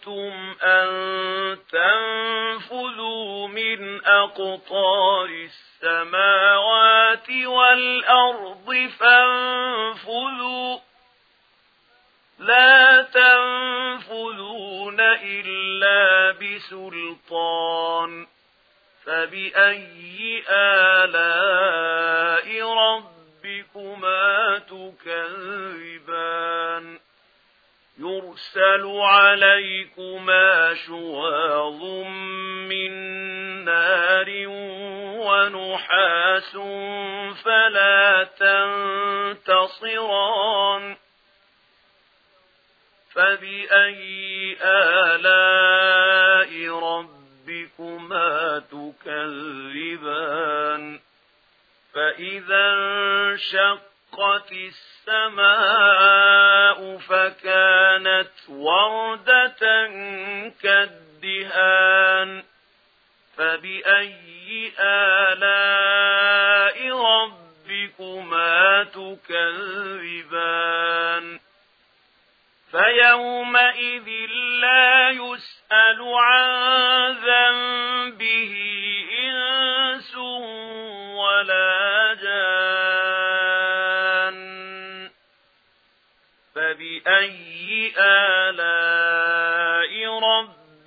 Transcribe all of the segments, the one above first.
أَرَدْتُمْ أَن تَنفُذُوا مِنْ أَقْطَارِ السَّمَاوَاتِ وَالْأَرْضِ فَانفُذُوا لَا تَنفُذُونَ إِلَّا بِسُلْطَانٍ فَبِأَيِّ آلَاءِ رَبِّكُمَا تُكَذِّبَانِ يُرْسَلُ عَلَيْكُمَا شُوَاظٌ مِّن نَّارٍ وَنُحَاسٌ فَلَا تَنتَصِرَانِ فَبِأَيِّ آلَاءِ رَبِّكُمَا تُكَذِّبَانِ فَإِذَا انشَقَّتِ السَّمَاءُ السماء فكانت وردة كالدهان فبأي آلاء ربكما تكذبان فيومئذ لا يسأل عن ذنب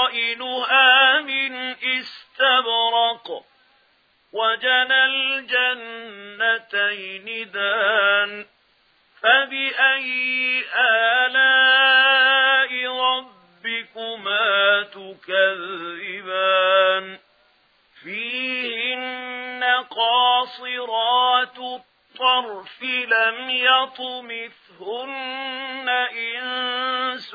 قائلها من استبرق وجنى الجنتين دان فبأي آلاء ربكما تكذبان؟ فيهن قاصرات الطرف لم يطمثهن إنس